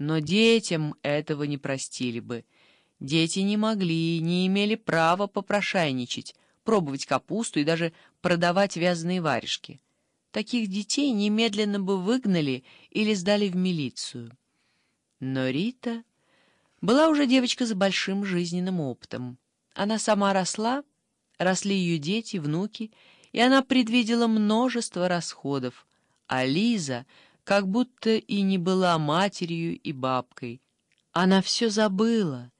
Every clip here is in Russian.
Но детям этого не простили бы. Дети не могли, не имели права попрошайничать, пробовать капусту и даже продавать вязаные варежки. Таких детей немедленно бы выгнали или сдали в милицию. Но Рита была уже девочка с большим жизненным опытом. Она сама росла, росли ее дети, внуки, и она предвидела множество расходов, а Лиза как будто и не была матерью и бабкой. Она все забыла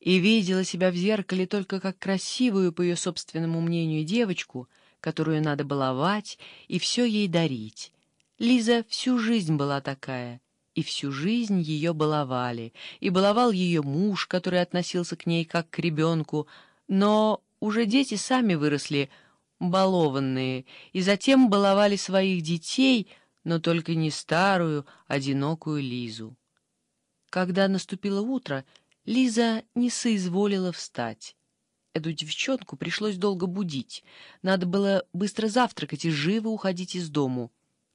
и видела себя в зеркале только как красивую, по ее собственному мнению, девочку, которую надо баловать и все ей дарить. Лиза всю жизнь была такая, и всю жизнь ее баловали, и баловал ее муж, который относился к ней как к ребенку, но уже дети сами выросли балованные, и затем баловали своих детей, но только не старую, одинокую Лизу. Когда наступило утро, Лиза не соизволила встать. Эту девчонку пришлось долго будить. Надо было быстро завтракать и живо уходить из дому.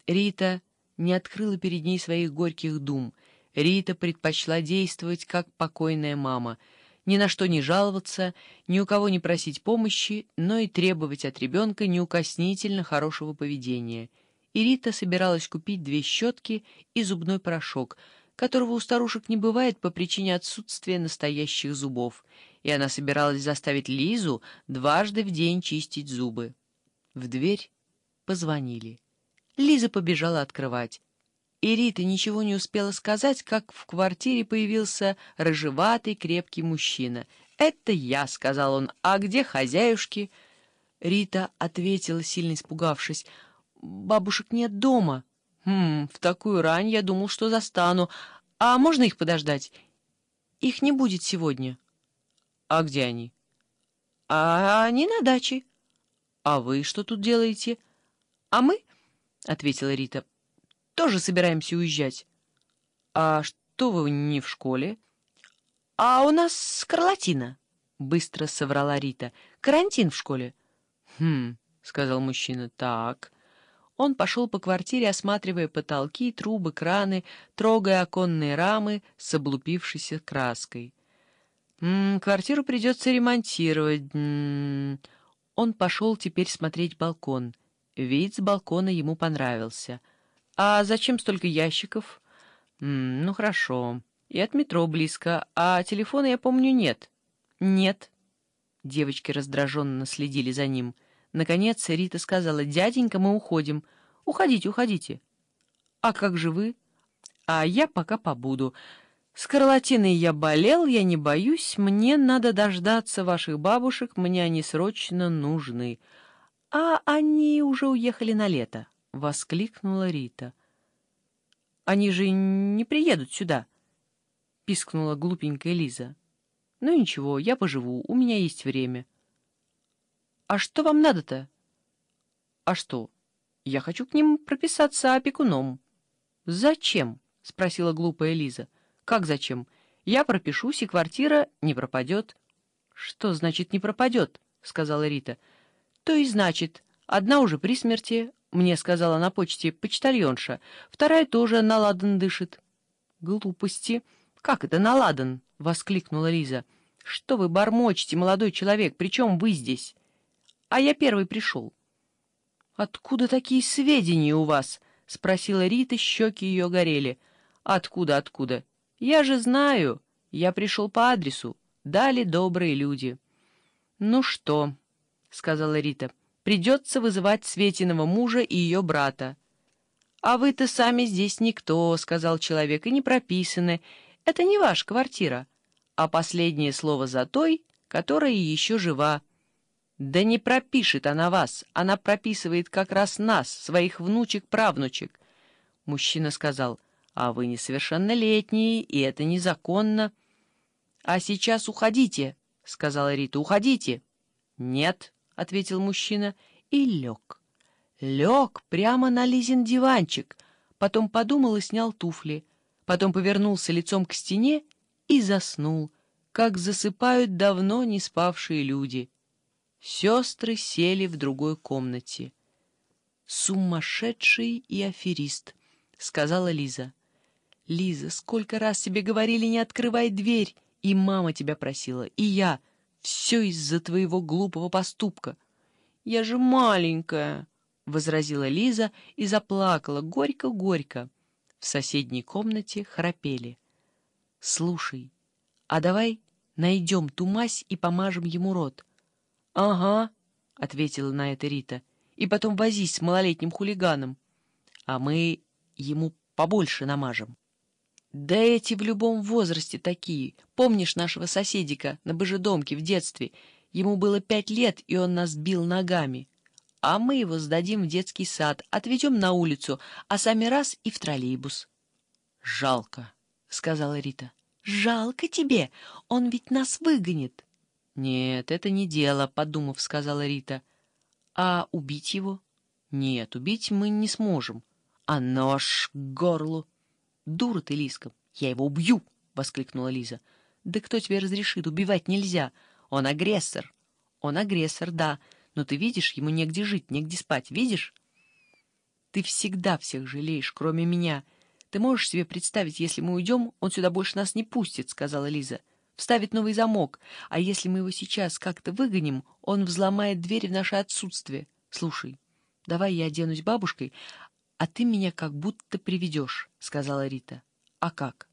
Рита не открыла перед ней своих горьких дум. Рита предпочла действовать как покойная мама. Ни на что не жаловаться, ни у кого не просить помощи, но и требовать от ребенка неукоснительно хорошего поведения. И Рита собиралась купить две щетки и зубной порошок — которого у старушек не бывает по причине отсутствия настоящих зубов, и она собиралась заставить Лизу дважды в день чистить зубы. В дверь позвонили. Лиза побежала открывать. И Рита ничего не успела сказать, как в квартире появился рыжеватый крепкий мужчина. «Это я», — сказал он, — «а где хозяюшки?» Рита ответила, сильно испугавшись, «Бабушек нет дома». «Хм, в такую рань я думал, что застану. А можно их подождать? Их не будет сегодня». «А где они?» «А они на даче». «А вы что тут делаете?» «А мы?» — ответила Рита. «Тоже собираемся уезжать». «А что вы не в школе?» «А у нас скарлатина», — быстро соврала Рита. «Карантин в школе». «Хм», — сказал мужчина, — «так». Он пошел по квартире, осматривая потолки, трубы, краны, трогая оконные рамы с облупившейся краской. «М -м, «Квартиру придется ремонтировать». М -м. Он пошел теперь смотреть балкон. Вид с балкона ему понравился. «А зачем столько ящиков?» М «Ну, хорошо. И от метро близко. А телефона, я помню, нет». «Нет». Девочки раздраженно следили за ним. Наконец Рита сказала, «Дяденька, мы уходим. Уходите, уходите». «А как же вы?» «А я пока побуду. С Карлатиной я болел, я не боюсь. Мне надо дождаться ваших бабушек, мне они срочно нужны». «А они уже уехали на лето», — воскликнула Рита. «Они же не приедут сюда», — пискнула глупенькая Лиза. «Ну ничего, я поживу, у меня есть время». «А что вам надо-то?» «А что? Я хочу к ним прописаться опекуном». «Зачем?» — спросила глупая Лиза. «Как зачем? Я пропишусь, и квартира не пропадет». «Что значит «не пропадет»?» — сказала Рита. «То и значит. Одна уже при смерти, мне сказала на почте почтальонша, вторая тоже наладан дышит». «Глупости! Как это наладан?» — воскликнула Лиза. «Что вы бормочете, молодой человек? Причем вы здесь?» А я первый пришел. — Откуда такие сведения у вас? — спросила Рита, щеки ее горели. — Откуда, откуда? Я же знаю. Я пришел по адресу. Дали добрые люди. — Ну что, — сказала Рита, — придется вызывать Светиного мужа и ее брата. — А вы-то сами здесь никто, — сказал человек, — и не прописаны. Это не ваша квартира, а последнее слово за той, которая еще жива. Да не пропишет она вас, она прописывает как раз нас, своих внучек-правнучек. Мужчина сказал, а вы несовершеннолетние, и это незаконно. А сейчас уходите, сказала Рита, уходите. Нет, ответил мужчина и лег. Лег прямо на Лизин диванчик, потом подумал и снял туфли, потом повернулся лицом к стене и заснул, как засыпают давно не спавшие люди. Сестры сели в другой комнате. «Сумасшедший и аферист», — сказала Лиза. Лиза, сколько раз тебе говорили, не открывай дверь. И мама тебя просила, и я. Все из-за твоего глупого поступка. Я же маленькая, — возразила Лиза и заплакала горько-горько. В соседней комнате храпели. Слушай, а давай найдем ту мазь и помажем ему рот. — Ага, — ответила на это Рита, — и потом возись с малолетним хулиганом. А мы ему побольше намажем. Да эти в любом возрасте такие. Помнишь нашего соседика на Божедомке в детстве? Ему было пять лет, и он нас бил ногами. А мы его сдадим в детский сад, отведем на улицу, а сами раз и в троллейбус. — Жалко, — сказала Рита. — Жалко тебе, он ведь нас выгонит. — Нет, это не дело, — подумав, сказала Рита. — А убить его? — Нет, убить мы не сможем. А нож к горлу? «Дура ты, Лиска! Я его убью!» — воскликнула Лиза. «Да кто тебе разрешит? Убивать нельзя! Он агрессор!» «Он агрессор, да, но ты видишь, ему негде жить, негде спать, видишь?» «Ты всегда всех жалеешь, кроме меня. Ты можешь себе представить, если мы уйдем, он сюда больше нас не пустит», — сказала Лиза. «Вставит новый замок, а если мы его сейчас как-то выгоним, он взломает дверь в наше отсутствие. Слушай, давай я оденусь бабушкой, «А ты меня как будто приведешь», — сказала Рита. «А как?»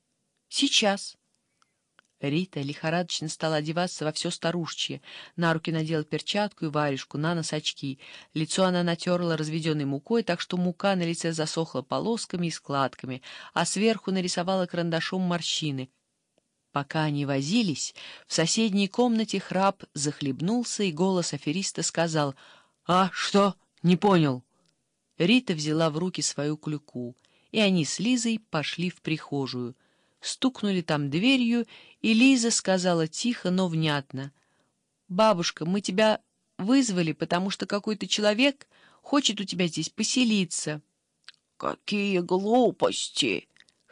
«Сейчас». Рита лихорадочно стала одеваться во все старушечье. На руки надела перчатку и варежку, на нос очки. Лицо она натерла разведенной мукой, так что мука на лице засохла полосками и складками, а сверху нарисовала карандашом морщины. Пока они возились, в соседней комнате храп захлебнулся, и голос афериста сказал «А, что? Не понял». Рита взяла в руки свою клюку, и они с Лизой пошли в прихожую. Стукнули там дверью, и Лиза сказала тихо, но внятно. «Бабушка, мы тебя вызвали, потому что какой-то человек хочет у тебя здесь поселиться». «Какие глупости!» —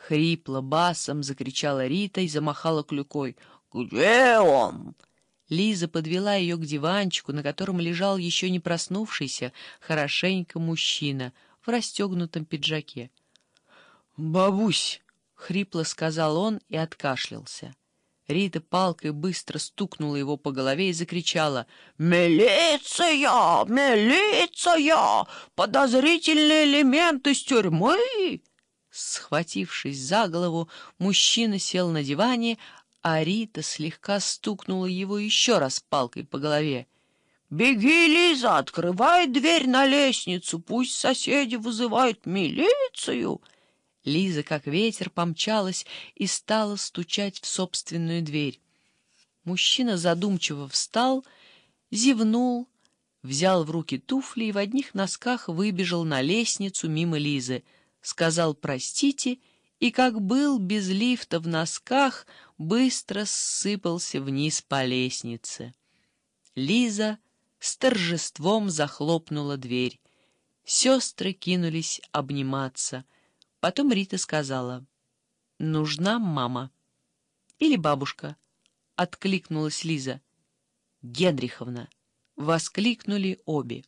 хрипло басом закричала Рита и замахала клюкой. «Где он?» Лиза подвела ее к диванчику, на котором лежал еще не проснувшийся, хорошенько мужчина в расстегнутом пиджаке. «Бабусь!» — хрипло сказал он и откашлялся. Рита палкой быстро стукнула его по голове и закричала «Милиция! Милиция! Подозрительный элемент из тюрьмы!» Схватившись за голову, мужчина сел на диване, а Рита слегка стукнула его еще раз палкой по голове. «Беги, Лиза, открывай дверь на лестницу, пусть соседи вызывают милицию!» Лиза, как ветер, помчалась и стала стучать в собственную дверь. Мужчина задумчиво встал, зевнул, взял в руки туфли и в одних носках выбежал на лестницу мимо Лизы, сказал «простите» и, как был без лифта в носках, быстро ссыпался вниз по лестнице. Лиза с торжеством захлопнула дверь. Сестры кинулись обниматься. Потом Рита сказала, «Нужна мама». «Или бабушка», — откликнулась Лиза. «Генриховна», — воскликнули обе.